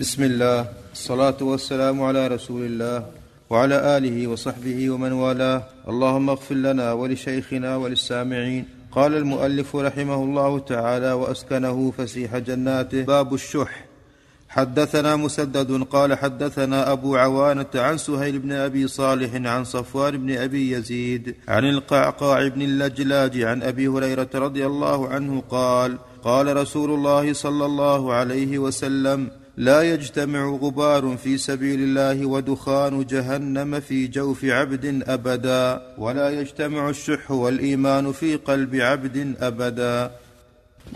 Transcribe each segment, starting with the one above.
بسم الله الصلاة والسلام على رسول الله وعلى آله وصحبه ومن والاه. اللهم اغفر لنا ولشيخنا وللسامعين. قال المؤلف رحمه الله تعالى وأسكنه فسيح جناته. باب الشح. حدثنا مسدد قال حدثنا أبو عوانة عن سهيل بن أبي صالح عن صفوان بن أبي يزيد عن القعقاع بن اللجلاج عن أبي هريرة رضي الله عنه قال قال رسول الله صلى الله عليه وسلم لا يجتمع غبار في سبيل الله ودخان جهنم في جوف عبد أبدا ولا يجتمع الشح والإيمان في قلب عبد أبدا.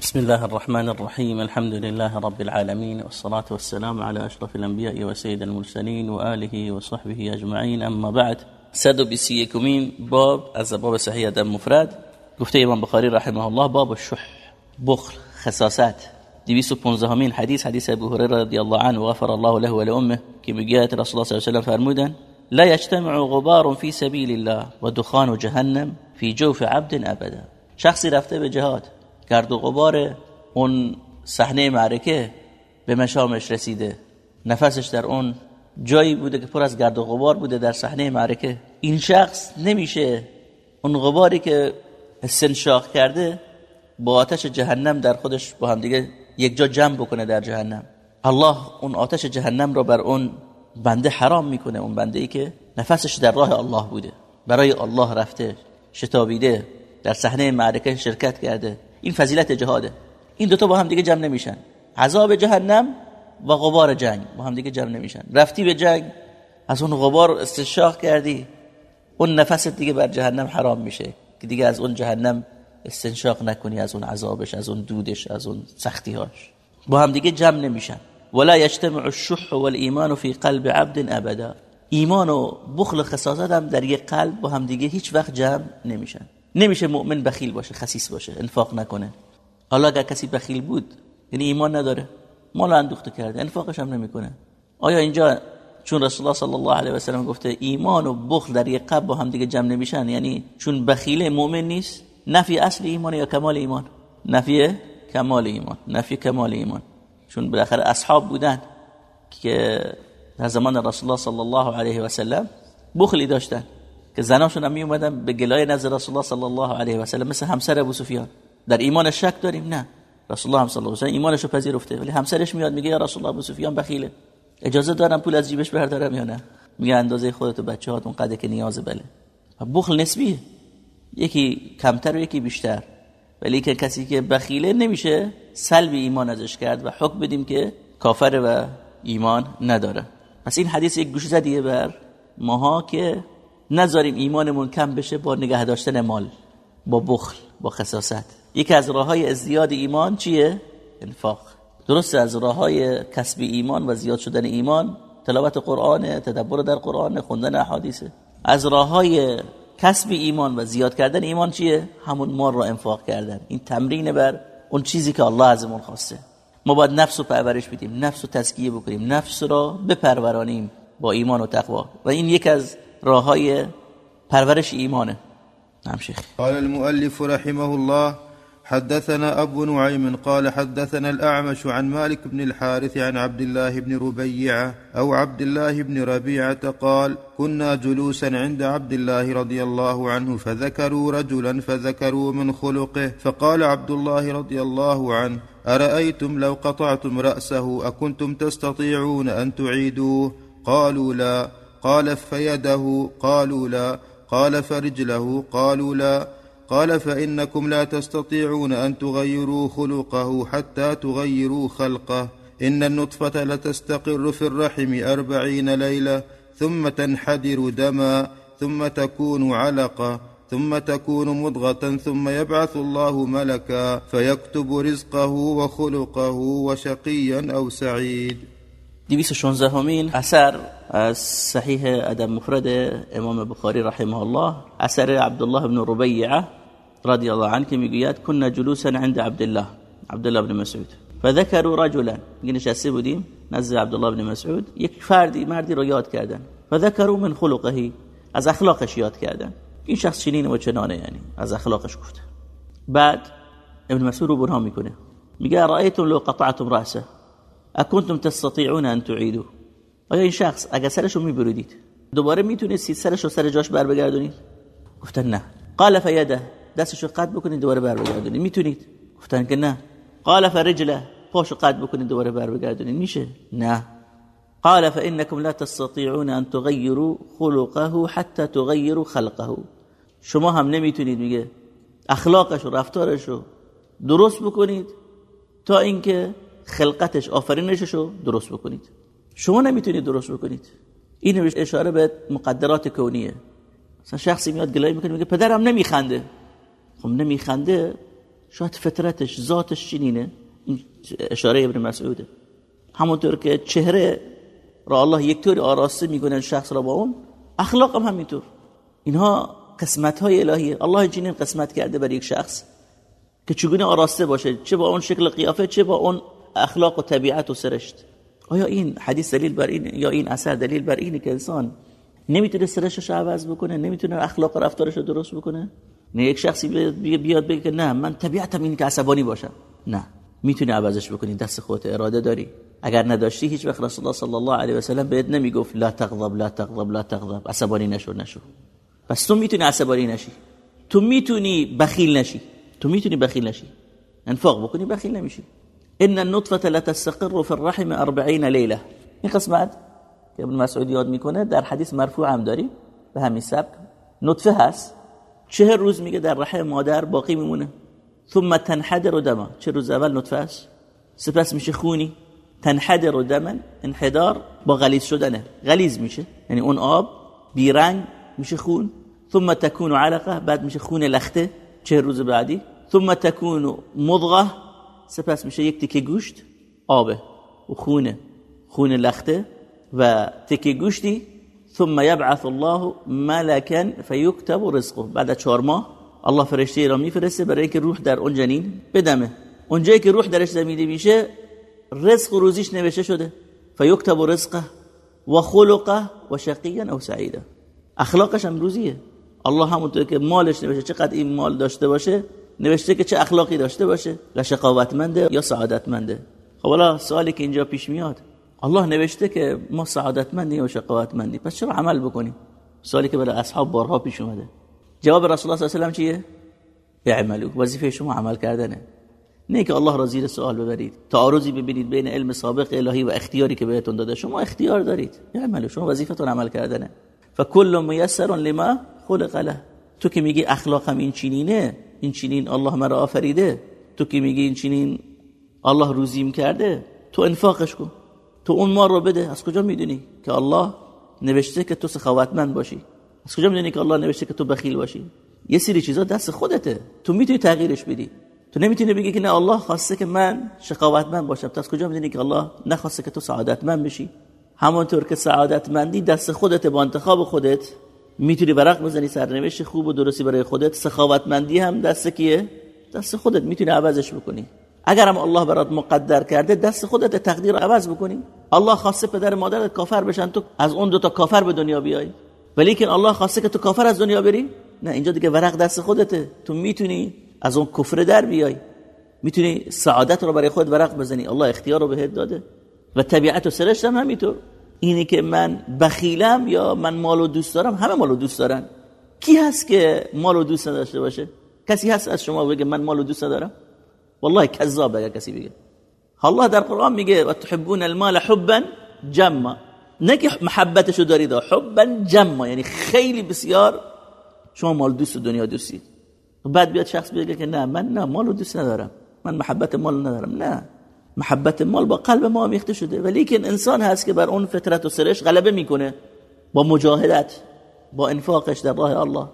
بسم الله الرحمن الرحيم الحمد لله رب العالمين والصلاة والسلام على أشرف الأنبياء وسيد المرسلين وآله وصحبه أجمعين أما بعد. صد و باب از باب صحیح ادب مفرد. گفته امام بخاری رحمه الله باب الشح بخل خصاصت. 215 همین حدیث حدیث ابو هریره رضی الله عنه و غفر الله له و لامه که میگه رسول الله صلی الله علیه و فرمودن لا يجتمع غبار في سبيل الله و دخان جهنم في جوف عبد ابدا. شخصی رفته به جهاد گرد و غبار اون صحنه معرکه به مشامش رسیده. نفسش در اون جایی بوده که پر از گرد و غبار بوده در صحنه معرکه. این شخص نمیشه اون غباری که استنشاق کرده با آتش جهنم در خودش با هم دیگه یک جا جمع بکنه در جهنم. الله اون آتش جهنم رو بر اون بنده حرام می‌کنه اون بنده ای که نفسش در راه الله بوده. برای الله رفته شتابیده در صحنه معرکه شرکت کرده. این فضیلت جهاده. این دوتا با هم دیگه جمع نمیشن. عذاب جهنم و غبار جنگ با هم دیگه جمع نمیشن. رفتی به جنگ از اون غبار استشاق کردی اون نفست دیگه بر جهنم حرام میشه که دیگه از اون جهنم استنشاق نکنی از اون عذابش از اون دودش از اون سختیهاش. با هم دیگه جمع نمیشن. ولا یجتمع الشح والایمان فی قلب عبد ابدا. ایمان و بخل خصاصت هم در یک قلب با هم دیگه هیچ وقت جمع نمیشن. نمیشه مؤمن بخیل باشه خسیس باشه انفاق نکنه. حالا اگر کسی بخیل بود یعنی ایمان نداره مال اندوخته کرده انفاقش هم نمی‌کنه. آیا اینجا چون رسول الله صلی الله علیه و سلم گفته ایمان و بخل در یک قلب با هم دیگه جمع نمیشن یعنی چون بخیل مؤمن نیست؟ نفی اصل ایمان یا کمال ایمان؟ نفی کمال ایمان. نفی کمال ایمان. چون بالاخره اصحاب بودن که در زمان رسول الله صلی الله علیه و سلم بخلی داشتن. که زناشون هم می اومدن به گلای نزد رسول الله صلی الله علیه و سلم مثل همسر ابو سفیان. در ایمان شک داریم؟ نه. رسول الله صلی الله علیه و سلم ایمانشو پذیرفته ولی همسرش میاد میگه یا رسول الله ابو سفیان بخیله. اجازه دارم پول از جیبش بردارم یا نه؟ میگه اندازه خودت و بچه‌هات قدر که نیاز بله. بخل نسبیه. یکی کمتر و یکی بیشتر. ولی که کسی که بخیله نمیشه سلب ایمان ازش کرد و حکم بدیم که کافر و ایمان نداره. پس این حدیث یک گوش زدیه بر ماها که نذاریم ایمانمون کم بشه با نگه داشتن مال با بخل با خصاصت. یکی از راه های ازدیاد ایمان چیه؟ انفاق. درست از راه های کسب ایمان و زیاد شدن ایمان تلاوت قرآن تدبر در قرآن خوندن احادیثه از راه های کسب ایمان و زیاد کردن ایمان چیه؟ همون مال را انفاق کردن. این تمرین بر اون چیزی که الله ازمون خواسته. ما باید نفس رو پرورش بدیم نفس رو تزکیه بکنیم نفس را بپرورانیم با ایمان و تقوا. و این یک از راه های پرورش ایمانه. نعم شیخ. قال المؤلف رحمه الله حدثنا أبو نعيم قال حدثنا الأعمش عن مالك بن الحارث عن عبد الله بن ربيعة أو عبد الله بن ربيعة قال كنا جلوسا عند عبد الله رضي الله عنه فذكروا رجلا فذكروا من خلقه فقال عبد الله رضي الله عنه أرأيتم لو قطعتم رأسه أكنتم تستطيعون أن تعيدوه؟ قالوا لا. قال فيده قالوا لا. قال فرجله قالوا لا. قال فإنكم لا تستطيعون أن تغيروا خلقه حتى تغيروا خلقه. إن النطفة لتستقر في الرحم أربعين ليلة ثم تنحدر دما ثم تكون علقة ثم تكون مضغة ثم يبعث الله ملكا فيكتب رزقه وخلقه وشقيا أو سعيد. 216 همین اثر از صحیح ادب مفرد امام بخاری رحمه الله اثر عبدالله بن ربیعه. رضی الله عنه می‌گوید کنا جلوسا عند عبدالله عبدالله بن مسعود. فذكروا رجلا نشسته بودیم نزد عبدالله بن مسعود. یک فردی مردی رو یاد کردن فذكروا من خلقه از اخلاقش یاد کردن. این شخص چنین و چنانه یعنی از اخلاقش گفته. بعد ابن مسعود رو برهان می‌کنه. میگه رأیتم لو قطعتم رأسه اکنتم تستطيعون ان تعیدو. آیا این شخص اگر سرشو میبریدید دوباره می‌تونستید سرشو سر جاش بر بگردونید گفتن نه. قال فیده دستشو قطع بکنید دوباره بر بگردونید. می‌تونید؟ گفتن که نه. قال فرجله پاشو قطع بکنید دوباره بر بگردونید. میشه؟ نه. قال فانكم لا تستطيعون ان تغيروا خلقه حتى تغيروا خلقه. شما هم نمی‌تونید میگه. اخلاقش و رفتارش رو درست بکنید تا اینکه خلقتش آفرینشش رو درست بکنید. شما نمی‌تونید درست بکنید. این اشاره به مقدرات کونیه. مثلا شخصی میاد گلای می‌کنه میگه پدرم نمیخنده. خب نمیخنده. شاید فطرتش ذاتش چنینه. این اشاره ابن مسعوده. همونطور که چهره را الله یک طور آراسته می‌کنه شخص را با اون اخلاق هم همینطور. اینها قسمت های الهیه الله چنین قسمت کرده بر یک شخص که چگونه آراسته باشه. چه با اون شکل قیافه چه با اون اخلاق و طبیعت و سرشت. آیا این حدیث دلیل بر این یا این اثر دلیل بر اینه که انسان نمی‌تونه سرشش رو عوض بکنه نمی‌تونه اخلاق و رفتارش رو درست بکنه؟ نه یک شخصی بیاد بگه نه من طبیعتم اینه که عصبانی باشم. نه. می‌تونی عوضش بکنی دست خودت اراده داری. اگر نداشتی هیچ وقت رسول الله صلی الله علیه و سلم بهت نمی‌گفت لا تغضب لا تغضب لا تغضب. عصبانی نشو نشو. پس تو می‌تونی عصبانی نشی. تو می‌تونی بخیل نشی. تو می‌تونی بخیل نشی. انفاق بکنی بخیل نمیشی. ان النطفه لا تستقر في الرحم 40 ليله این قسمت که ابن مسعود یاد می‌کنه در حدیث مرفوع هم داری به همین سبک نطفه هست. چه روز میگه در رحم مادر باقی میمونه. ثم تنحدر دما چه روز اول نطفه است. سپس میشه خونی. تنحدر دما انحدار با غلیظ شدنه. غلیظ میشه. یعنی اون آب بیرنگ میشه خون. ثم تكون علقه. بعد میشه خون لخته. چه روز بعدی. ثم تكون مضغه. سپس میشه یک تکه گوشت. آبه. و خونه. خون لخته. و تکه گوشتی ثم يبعث الله ملكا فيكتب رزقه. بعد چهار ماه الله فرشته را میفرسته برای اینکه روح در اون جنین بدمه. اونجایی که روح درش زمیده میشه رزق و روزیش نوشته شده. فیکتب رزقه و خلقه و شقیا او سعیده. اخلاقش هم روزیه. الله همونطور که مالش نوشته چقدر این مال داشته باشه نوشته که چه اخلاقی داشته باشه. یا شقاوتمنده یا سعادتمنده. خب حالا سوالی که اینجا پیش میاد الله نوشته که ما سعادتمندیم و شقاوتمندیم. پس چرا عمل بکنیم؟ سوالی که برای اصحاب بارها پیش اومده. جواب رسول الله صلی الله علیه و چیه؟ اعملوا. وظیفه شما عمل کردنه. نه که الله را زیر سوال ببرید. تعارضی ببینید بین علم سابق الهی و اختیاری که بهتون داده. شما اختیار دارید. اعملوا. شما وظیفتون عمل کردنه. فکل میسر لما خلق له. تو که میگی اخلاقم این چینینه این چینین الله مرا آفریده. تو که میگی این چینین الله روزیم کرده. تو انفاقش کن. تو اون مار رو بده. از کجا می‌دونی که الله نوشته که تو سخاوتمند باشی؟ از کجا می‌دونی که الله نوشته که تو بخیل باشی؟ یه سری چیزا دست خودته. تو می‌تونی تغییرش بدی. تو نمی‌تونی بگی که نه الله خواسته که من شقاوتمند باشم. تو از کجا می‌دونی که الله نخواسته که تو سعادتمند بشی؟ همانطور که سعادتمندی دست خودت با انتخاب خودت می‌تونی ورق بزنی سرنوشت خوب و درستی برای خودت. سخاوتمندی هم دست کیه؟ دست خودت. می‌تونی عوضش بکنی. اگر هم الله برات مقدر کرده دست خودت تقدیر عوض بکنی. الله خواسته پدر مادرت کافر بشن تو از اون دو تا کافر به دنیا بیای. ولی که الله خواسته که تو کافر از دنیا بری؟ نه اینجا دیگه ورق دست خودته. تو می‌تونی از اون کفر در بیای. می‌تونی سعادت رو برای خود ورق بزنی. الله اختیار رو بهت داده. و طبیعت و سرشت هم همینطور. اینی که من بخیلم یا من مالو دوست دارم همه مالو دوست دارن. کی هست که مالو دوست نداشته باشه؟ کسی هست از شما بگه من مالو دوست دارم والله کذاب اگر کسی بگه الله در قرآن میگه و تحبون المال حبا جمع نه که محبتشو دارید حبا جمع یعنی خیلی بسیار شما مال دوست دنیا دوستید بعد بیاد شخص بگه که نه من نه مالو دوست ندارم. من محبت مال ندارم. نه محبت مال با قلب ما آمیخته شده. ولی که انسان هست که بر اون فطرت و سرش غلبه می‌کنه. با مجاهدت با انفاقش در راه الله.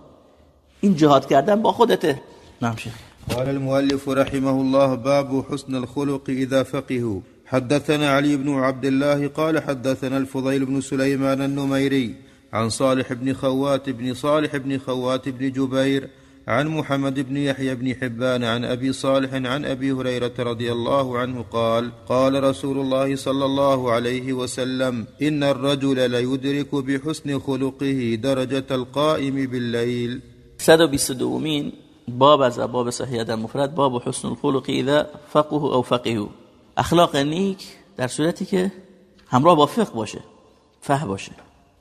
این جهاد کردن با خودته. نعم شیخ. قال المؤلف رحمه الله باب حسن الخلق إذا فقهوا. حدثنا علي بن عبد الله قال حدثنا الفضيل بن سليمان النميري عن صالح بن خوات بن صالح بن خوات بن جبير عن محمد بن يحيى بن حبان عن أبي صالح عن أبي هريرة رضي الله عنه قال قال رسول الله صلى الله عليه وسلم إن الرجل ليدرك بحسن خلقه درجة القائم بالليل. 122 باب از باب صحیح در مفرد باب حسن الخلق اذا فقه او فقهو اخلاق نیک در صورتی که همراه با فقه باشه فه باشه.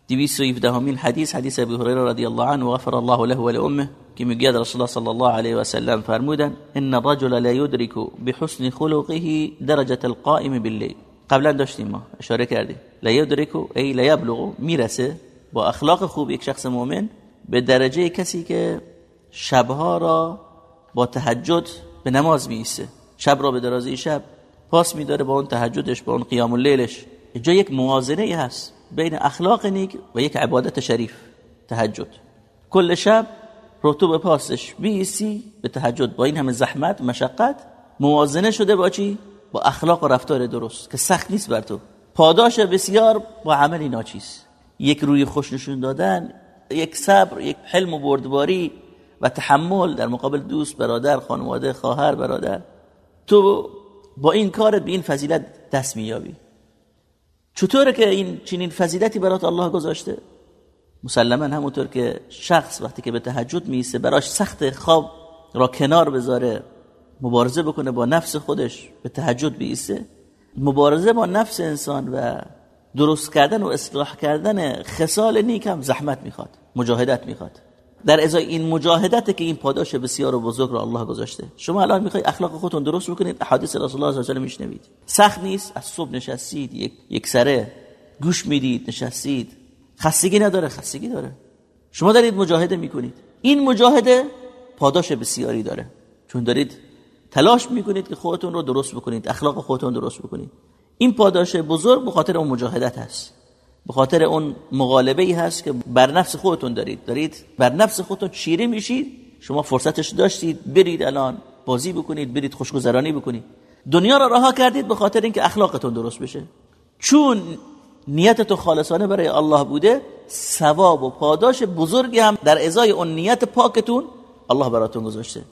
217 همین حدیث حدیث ابی هریره رضی الله عنه غفر الله له و لامه که میگه رسول الله صلی الله علیه و سلم فرمودن ان الرجل لا يدرك بحسن خلقه درجه القائم بالليل قبلا داشتیم ما اشاره کردیم. لا يدرك ای لا يبلغ می‌رسه با اخلاق خوب یک شخص مؤمن به درجه کسی که شبها را با تهجد به نماز میسته شب را به درازی شب پاس میداره با اون تهجدش با اون قیام اللیلش اینجا یک موازنه هست بین اخلاق نیک و یک عبادت شریف تهجد. کل شب رو به پاسش بیسی به تهجد. با این همه زحمت مشقت موازنه شده با چی؟ با اخلاق و رفتار درست که سخت نیست بر تو. پاداش بسیار با عملی ناچیز. یک روی خوش نشون دادن یک صبر یک حلم و بردباری و تحمل در مقابل دوست برادر خانواده خواهر برادر. تو با این کار به این فضیلت دست میابی چطوره که این چنین فضیلتی برات الله گذاشته؟ مسلما همونطور که شخص وقتی که به تهجد میسته براش سخت خواب را کنار بذاره مبارزه بکنه با نفس خودش به تهجد بیسته مبارزه با نفس انسان و درست کردن و اصلاح کردن خصال نیک هم زحمت می‌خواد مجاهدت می‌خواد. در ازای این مجاهدت که این پاداش بسیار و بزرگ رو الله گذاشته. شما الان می‌خوای اخلاق خودتون درست بکنید؟ احادیث رسول الله صلی الله علیه و میشنوید. سخت نیست؟ از صبح نشستید یک یک سره گوش می‌دید نشستید. خستگی نداره خستگی داره. شما دارید مجاهده می‌کنید. این مجاهده پاداش بسیاری داره. چون دارید تلاش می‌کنید که خودتون رو درست بکنید اخلاق خودتون درست بکنید. این پاداش بزرگ به خاطر اون مجاهدت هست. به خاطر اون مغالبه ای هست که بر نفس خودتون دارید. دارید؟ بر نفس خودتون چیره میشید. شما فرصتش داشتید. برید الان بازی بکنید. برید خوشگذرانی بکنید. دنیا را رها کردید به خاطر اینکه اخلاقتون درست بشه. چون نیت تو خالصانه برای الله بوده ثواب و پاداش بزرگی هم در ازای اون نیت پاکتون الله براتون گذاشته.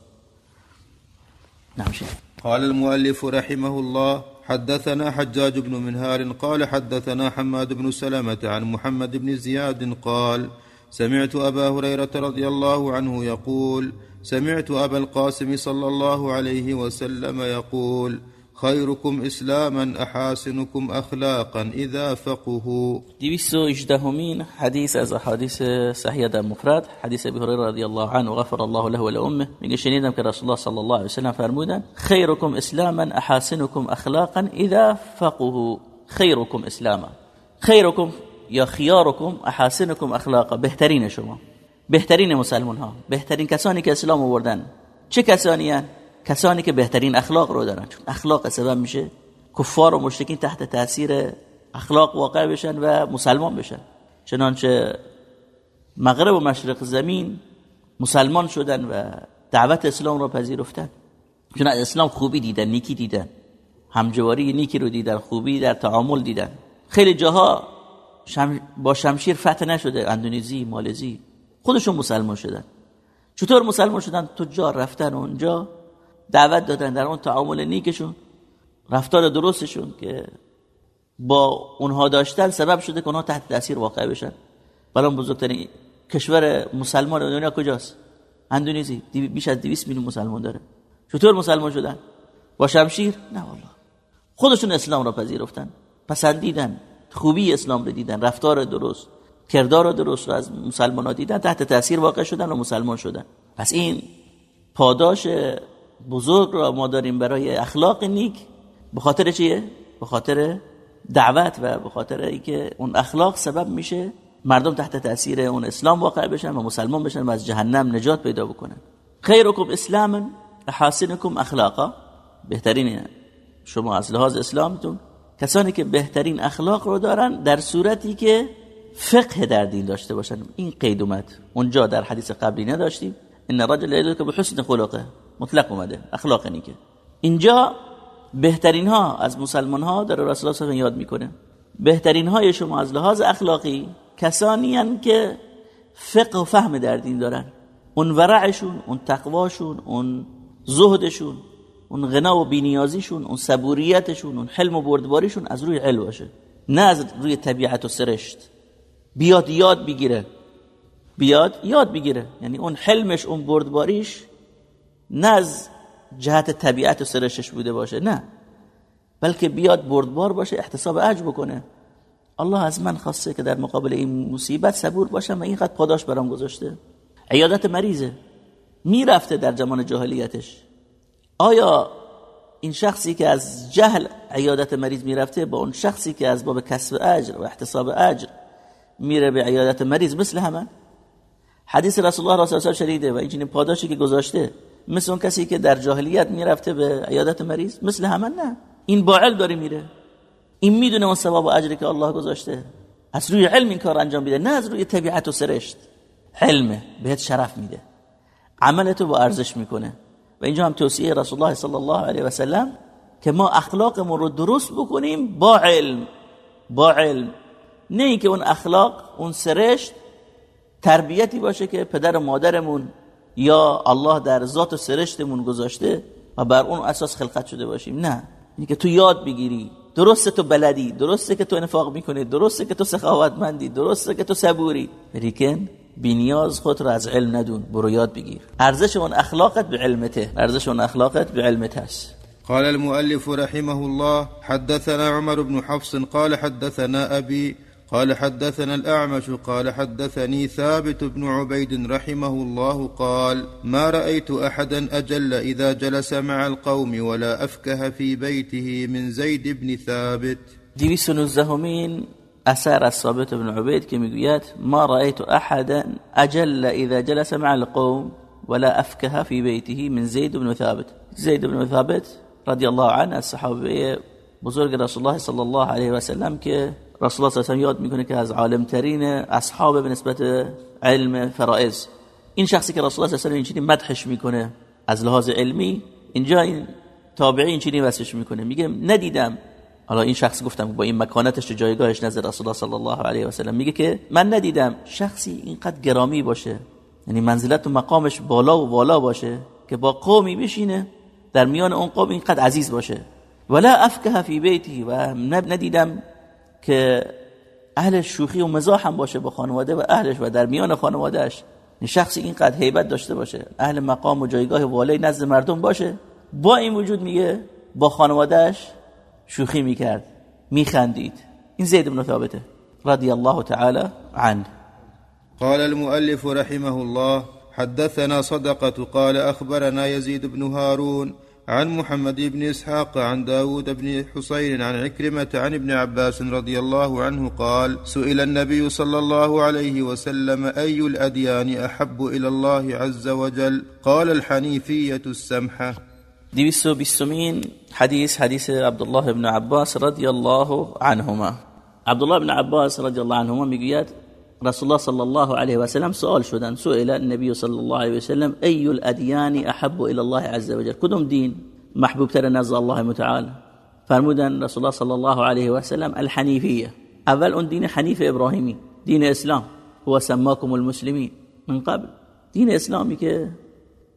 نمیشه. قال المؤلف رحمه الله حدثنا حجاج بن منهار قال حدثنا حماد بن سلمة عن محمد بن زياد قال سمعت أبا هريرة رضي الله عنه يقول سمعت أبا القاسم صلى الله عليه وسلم يقول خيركم إسلاما أحاسنكم أخلاقا إذا فقهوا. دویست و حدیث از احادیث صحیح در مفرد حدیث ابی هریره رضی الله عنه و غفر الله له و لامه میگه شنیدم که رسول الله صلی الله علیه و سلم فرمودن خیرکم اسلاما أحاسنکم اخلاقا إذا فقهوا. خیرکم اسلاما. خیرکم یا خیارکم أحاسنکم اخلاقا. بهترین شما. بهترین مسلمان ها بهترین کسانی که اسلام آوردن. چه کسانی هستند کسانی که بهترین اخلاق رو دارن. چون اخلاق سبب میشه کفار و مشرکین تحت تاثیر اخلاق واقع بشن و مسلمان بشن. چنانچه مغرب و مشرق زمین مسلمان شدن و دعوت اسلام را پذیرفتن. چون اسلام خوبی دیدن نیکی دیدن. همجواری نیکی رو دیدن خوبی در تعامل دیدن. خیلی جاها با شمشیر فتح نشده اندونزی مالزی خودشون مسلمان شدن. چطور مسلمان شدن؟ تجار رفتن اونجا. دعوت دادن در اون تعامل نیکشون رفتار درستشون که با اونها داشتن سبب شده که اونها تحت تاثیر واقع بشن. بلان بزرگترین کشور مسلمان دنیا کجاست؟ اندونزی. بیش از 200 میلیون مسلمان داره. چطور مسلمان شدن؟ با شمشیر؟ نه والله. خودشون اسلام را پذیرفتن پسندیدن خوبی اسلام رو دیدن رفتار درست کردار درست رو از مسلمان ها دیدن تحت تاثیر واقع شدن و مسلمان شدن. پس این پاداش بزرگ را ما داریم برای اخلاق نیک به خاطر چیه؟ به خاطر دعوت و به خاطر اینکه اون اخلاق سبب میشه مردم تحت تاثیر اون اسلام واقع بشن و مسلمان بشن و از جهنم نجات پیدا بکنن. خیرکم اسلاما احاسنکم اخلاقا. بهترین شما از لحاظ اسلامتون کسانی که بهترین اخلاق رو دارن در صورتی که فقه در دین داشته باشن. این قید اومد. اونجا در حدیث قبلی نداشتیم. ان رجل يدرك بحسن خلقه. مطلق اومده اخلاق نیکه اینجا بهترین ها از مسلمان ها در رسول الله یاد می‌کنه. بهترین های شما از لحاظ اخلاقی کسانی هن که فقه و فهم در دین دارن. اون ورعشون اون تقواشون اون زهدشون اون غنا و بینیازیشون اون صبوریتشون اون حلم و بردباریشون از روی علم باشه. نه از روی طبیعت و سرشت. بیاد یاد بگیره. بیاد یاد بگیره. یعنی اون حلمش اون بردباریش نه از جهت طبیعت و سرشش بوده باشه نه. بلکه بیاد بردبار باشه احتساب اجر بکنه. الله از من خواسته که در مقابل این مصیبت صبور باشم و اینقدر پاداش برام گذاشته. عیادت مریضه. می‌رفته در زمان جاهلیتش. آیا این شخصی که از جهل عیادت مریض می‌رفته با اون شخصی که از باب کسب اجر و احتساب اجر میره به عیادت مریض مثل همه؟ حدیث رسول الله رسول الله شریده و این پاداشی که گذاشته مثل اون کسی که در جاهلیت می‌رفته به عیادت مریض؟ مثل همه نه. این با علم داره میره. این می‌دونه اون ثواب و اجری که الله گذاشته. از روی علم این کار انجام میده نه از روی طبیعت و سرشت. علمه بهت شرف میده. عملتو با ارزش می‌کنه. و اینجا هم توصیه رسول الله صلی الله علیه و سلم که ما اخلاقمون رو درست بکنیم با علم. با علم. نه اینکه اون اخلاق اون سرشت تربیتی باشه که پدر و مادرمون یا الله در ذات و سرشتمون گذاشته و بر اون اساس خلقت شده باشیم؟ نه. اینکه تو یاد بگیری. درسته تو بلدی. درسته که تو انفاق می‌کنی. درسته که تو سخاوتمندی. درسته که تو صبوری. لیکن بینیاز خود را از علم ندون. برو یاد بگیر. ارزش اون اخلاقت به علمته. ارزش اون اخلاقت به علمت هست. قال المؤلف رحمه الله حدثنا عمر بن حفص قال حدثنا أبي قال حدثنا الأعمش قال حدثني ثابت بن عبيد رحمه الله قال ما رأيت أحدا أجل إذا جلس مع القوم ولا أفكه في بيته من زيد بن ثابت. دویست نوزدهمین اثر از ثابت بن عبید که میگوید ما رأيت أحدا أجل إذا جلس مع القوم ولا أفكه في بيته من زيد بن ثابت زيد بن ثابت رضي الله عنه الصحابي بزرگ رسول الله صلی الله علیه و سلم رسول الله صلی یاد می‌کنه که از عالم ترین اصحاب به نسبت علم فرائض. این شخصی که رسول الله صلی الله علیه و مدحش می‌کنه از لحاظ علمی اینجا این تابعی اینجوری وصفش می‌کنه. میگه ندیدم. حالا این شخص گفتم با این مکانتش و جایگاهش نظر رسول الله صلی الله علیه و سلم. میگه که من ندیدم شخصی اینقدر گرامی باشه. یعنی منزلت و مقامش بالا و بالا باشه که با قومی بشینه در میان اون قوم اینقدر عزیز باشه. ولا افکه فی بیتی و ندیدم که اهل شوخی و مزاح هم باشه با خانواده و اهلش و در میان خانوادهش شخصی اینقدر هیبت داشته باشه. اهل مقام و جایگاه والای نزد مردم باشه. با این وجود میگه با خانوادهش شوخی می‌کرد میخندید. این زید بن ثابته. رضی الله تعالی عنه. قال المؤلف رحمه الله حدثنا صدقة قال أخبرنا يزيد بن هارون عن محمد بن إسحاق عن داود بن حصين عن عكرمة عن ابن عباس رضي الله عنه قال سئل النبي صلى الله عليه وسلم أي الأديان أحب إلى الله عز وجل؟ قال الحنيفية السمحة. دویست و بیستمین حدیث حدیث عبدالله بن عباس رضی الله عنهما عبدالله بن عباس رضی الله عنهما میگوید رسول الله صلى الله عليه وسلم سؤال شدن سئل النبي صلى الله عليه وسلم أي الأديان أحب إلى الله عز وجل? كدوم دين محبوب ترى نزل الله متعال فرمودن رسول الله صلى الله عليه وسلم الحنيفية. أول أن دين حنيف إبراهيمي دين إسلام. هو سماكم المسلمين من قبل. دين إسلامی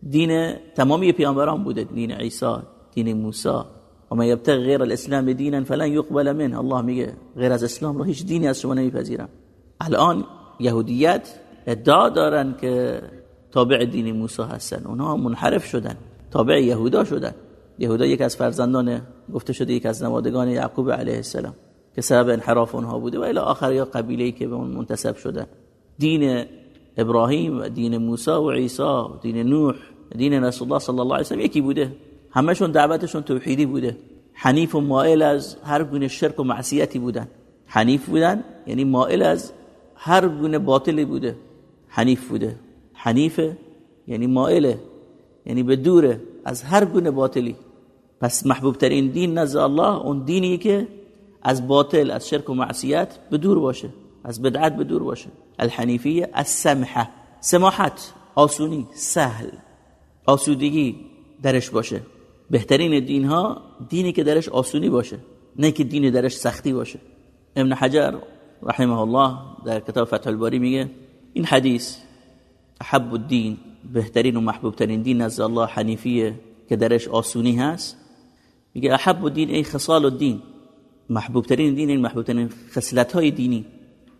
دين دین في پیامبران بوده. دين عيسى دين موسى. وما يبتغ غير الإسلام دينا فلن يقبل منه. الله ميقى غير الإسلام رهيش ديني هیچ دینی الان یهودیت ادعا دارن که تابع دین موسی هستن. اونها منحرف شدن تابع یهودا شدن. یهودا یک از فرزندان گفته شده یک از نوادگان یعقوب علیه السلام که سبب انحراف اونها بوده و الی آخر یا قبیله که به اون منتسب شده. دین ابراهیم و دین موسی و عیسی و دین نوح دین رسول الله صلی الله علیه و یکی بوده. همشون دعوتشون توحیدی بوده. حنیف و مائل از هر گونه شرک و معصیتی بودن. حنیف بودن یعنی مائل از هر گونه باطلی بوده. حنیف بوده. حنیفه یعنی مائله یعنی به دوره از هر گونه باطلی. پس محبوب ترین دین نزد الله اون دینی که از باطل از شرک و معصیت به دور باشه از بدعت به دور باشه. الحنیفیه السمحه سماحت آسونی سهل. آسودگی درش باشه. بهترین دین ها دینی که درش آسونی باشه نه که دین درش سختی باشه. ابن حجر رحمه الله در کتاب فتح الباری میگه این حدیث احب الدین بهترین و محبوب ترین دین نزد الله حنیفیه که درش آسونی هست. میگه احب الدین ای خصال الدین محبوب ترین دین این محبوب ترین خصلت های دینی.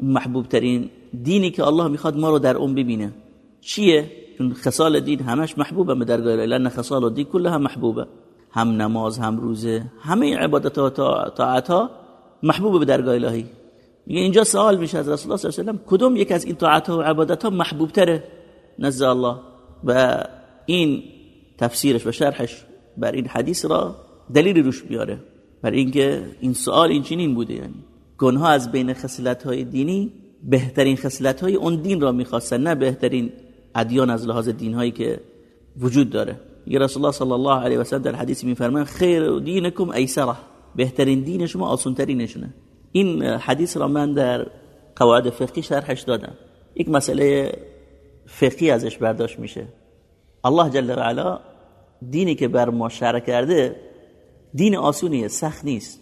محبوب ترین دینی که الله می‌خواد ما رو در اون ببینه. چیه؟ چون خصال دین همش محبوبه به درگاه لان خصال الدین كلها محبوبه. هم نماز هم روزه همه عبادت ها طاعت ها محبوب به درگاه الهی. میگه اینجا سوال میشه از رسول الله صلی الله علیه و کدوم یک از این طاعت و عبادت ها محبوب تره نزد الله. و این تفسیرش و شرحش بر این حدیث را دلیل روش بیاره بر اینکه این سوال این چنین بوده یعنی گناه از بین خصلت های دینی بهترین خصلت های اون دین را می‌خواستن نه بهترین ادیان از لحاظ دین هایی که وجود داره. یه رسول الله صلی الله علیه و سلم در حدیث میفرمان خیر دینکم ایسره. بهترین دین شما آسان ترینشونه این حدیث را من در قواعد فقهی شرحش دادم. یک مسئله فقهی ازش برداشت میشه. الله جل و علا دینی که بر ما شرع کرده دین آسونیه سخت نیست.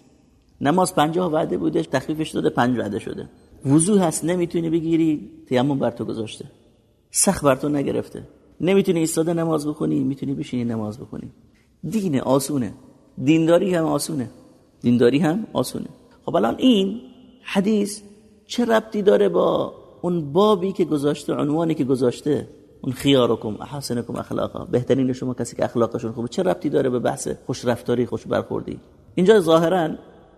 نماز پنجاه وعده بوده تخفیفش داده پنج وعده شده. وضوح هست نمی‌تونی بگیری تیمم بر تو گذاشته. سخت بر تو نگرفته. نمی‌تونی ایستاده نماز بخونی می‌تونی بشینی نماز بخونی. دین آسونه. دینداری هم آسونه. دینداری هم آسونه. خب الان این حدیث چه ربطی داره با اون بابی که گذاشته عنوانی که گذاشته؟ اون خیارکم احسنکم اخلاقا. بهترین شما کسی که اخلاقشون خوبه. چه ربطی داره به بحث خوش رفتاری خوش برخوردی؟ اینجا ظاهرا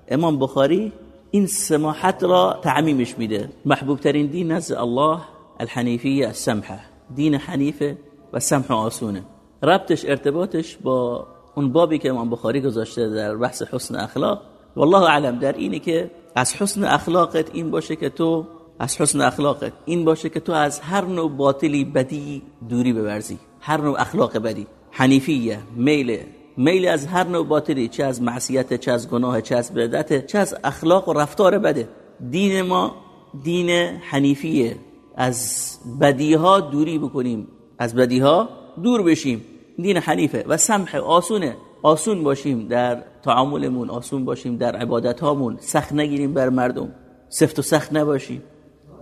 امام بخاری این سماحت را تعمیمش میده. محبوب ترین دین نزد الله الحنیفیه السمحه دین حنیفه و سمح آسونه. ربطش ارتباطش با اون بابی که امام بخاری گذاشته در بحث حسن اخلاق والله اعلم در اینه که از حسن اخلاقت این باشه که تو از حسن اخلاقت این باشه که تو از هر نوع باطلی بدی دوری ببرزی هر نوع اخلاق بدی. حنیفیه میل میل از هر نوع باطلی چه از معصیت چه از گناه چه از بدعت چه از اخلاق و رفتار بده. دین ما دین حنیفیه. از بدیها دوری بکنیم. از بدیها دور بشیم. دین حنیفه. و سمح آسونه. آسون باشیم در تعاملمون آسون باشیم در عبادت هامون سخت نگیریم بر مردم سفت و سخت نباشیم.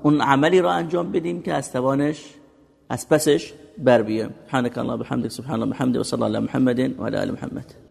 اون عملی را انجام بدیم که از توانش از پسش بر بیام سبحانك الله بحمدك سبحان الله و صلی الله محمد و علی محمد.